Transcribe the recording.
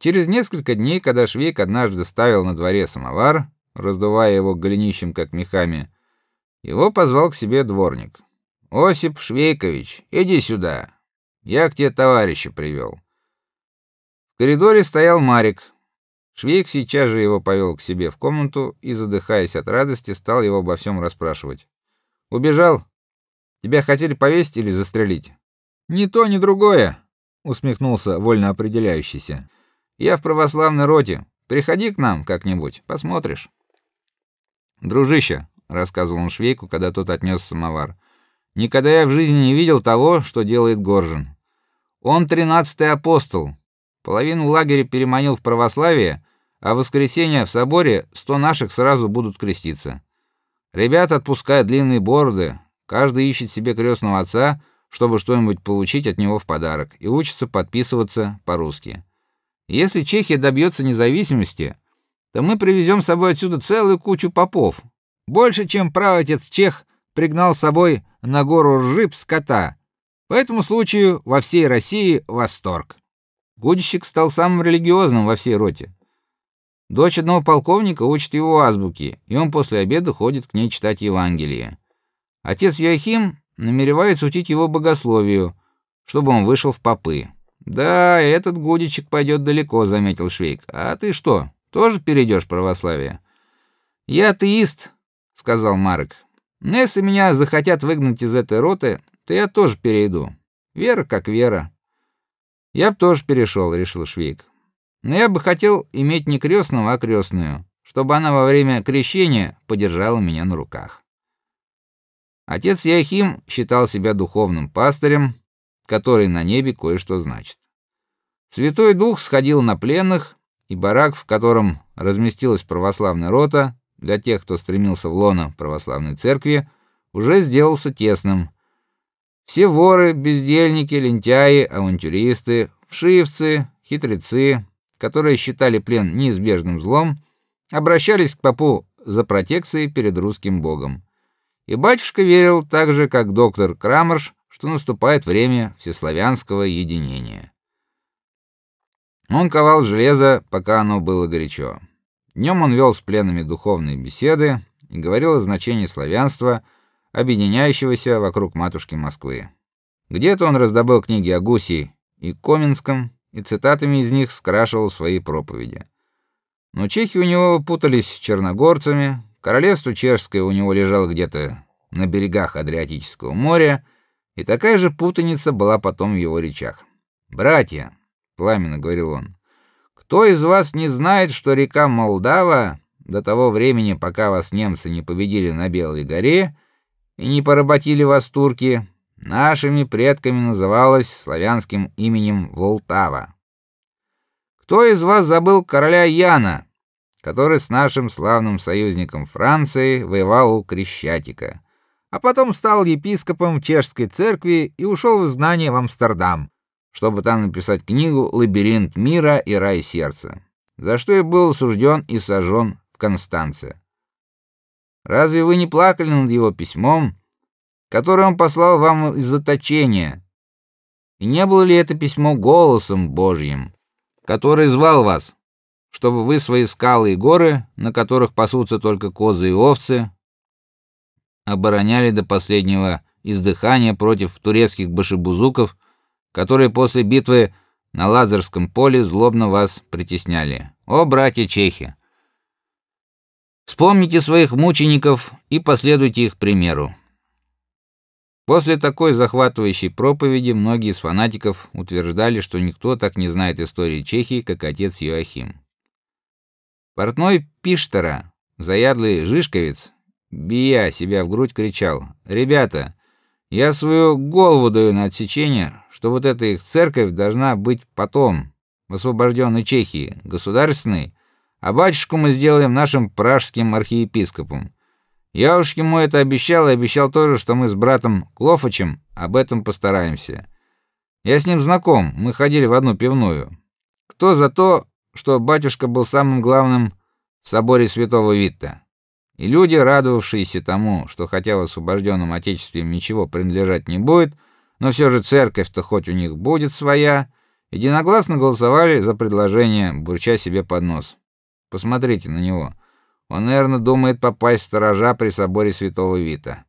Через несколько дней, когда Швейк однажды ставил на дворе самовар, раздувая его голенищем как мехами, его позвал к себе дворник. Осип Швейкович, иди сюда. Я к тебе товарища привел. В коридоре стоял Марик. Швейк сейчас же его повел к себе в комнату и, задыхаясь от радости, стал его обо всем расспрашивать. Убежал? Тебя хотели повесить или застрелить? Ни то, ни другое, усмехнулся вольно определяющийся. Я в православной роте. Приходи к нам как-нибудь, посмотришь. Дружище, рассказывал он Швейку, когда тот отнес самовар. Никогда я в жизни не видел того, что делает Горжин. Он тринадцатый апостол. Половину лагеря переманил в православие, а в воскресенье в соборе сто наших сразу будут креститься. Ребята отпускают длинные бороды, каждый ищет себе крестного отца, чтобы что-нибудь получить от него в подарок, и учится подписываться по-русски. Если Чехия добьется независимости, то мы привезем с собой отсюда целую кучу попов, больше, чем праотец чех пригнал с собой на гору Ржиб скота. По этому случаю во всей России восторг. Гудищик стал самым религиозным во всей роте. Дочь одного полковника учит его азбуке, и он после обеда ходит к ней читать Евангелие. Отец Яхим намеревается учить его богословию, чтобы он вышел в попы. Да, этот Гудичек пойдет далеко, заметил Швейк. А ты что, тоже перейдешь православие? Я атеист, сказал Марк. «Ну, если меня захотят выгнать из этой роты, то я тоже перейду. Вера как вера. Я бы тоже перешел», — решил Швейк. Но я бы хотел иметь не крестного, а крестную, чтобы она во время крещения подержала меня на руках. Отец Яхим считал себя духовным пастырем, который на небе кое-что значит. Святой Дух сходил на пленных, и барак, в котором разместилась православная рота, для тех, кто стремился в лоно православной церкви, уже сделался тесным. Все воры, бездельники, лентяи, авантюристы, вшивцы, хитрецы, которые считали плен неизбежным злом, обращались к попу за протекцией перед русским богом. И батюшка верил так же, как доктор Крамерш, что наступает время всеславянского единения. Он ковал железо, пока оно было горячо. Днем он вел с пленными духовные беседы и говорил о значении славянства, объединяющегося вокруг матушки Москвы. Где-то он раздобыл книги о Гуси и Коминском и цитатами из них скрашивал свои проповеди. Но чехи у него путались с черногорцами, королевство чешское у него лежало где-то на берегах Адриатического моря, и такая же путаница была потом в его речах. "Братья", пламенно говорил он. Кто из вас не знает, что река Молдава до того времени, пока вас немцы не победили на Белой горе и не поработили вас турки, нашими предками называлась славянским именем Волтава? Кто из вас забыл короля Яна, который с нашим славным союзником Францией воевал у Крещатика, а потом стал епископом чешской церкви и ушел в изгнание в Амстердам? чтобы там написать книгу Лабиринт мира и рай сердца, за что и был осужден и сожжен в Констанце. Разве вы не плакали над его письмом, которое он послал вам из заточения? И не было ли это письмо голосом Божьим, который звал вас, чтобы вы свои скалы и горы, на которых пасутся только козы и овцы, обороняли до последнего издыхания против турецких башибузуков которые после битвы на Лазарском поле злобно вас притесняли. О, братья чехи, вспомните своих мучеников и последуйте их примеру. После такой захватывающей проповеди многие из фанатиков утверждали, что никто так не знает истории Чехии, как отец Йоахим. Портной Пиштера, заядлый жишковец, бия себя в грудь кричал: "Ребята, я свою голову даю на отсечение, что вот эта их церковь должна быть потом, в освобожденной Чехии, государственной, а батюшку мы сделаем нашим пражским архиепископом. Я уж ему это обещал и обещал тоже, что мы с братом Клофачем об этом постараемся. Я с ним знаком, мы ходили в одну пивную. Кто за то, что батюшка был самым главным в соборе Святого Витта? И люди, радовавшиеся тому, что хотя в освобожденном отечестве ничего принадлежать не будет, но все же церковь-то хоть у них будет своя, единогласно голосовали за предложение, бурча себе под нос. Посмотрите на него. Он, наверное, думает попасть в сторожа при соборе Святого Вита.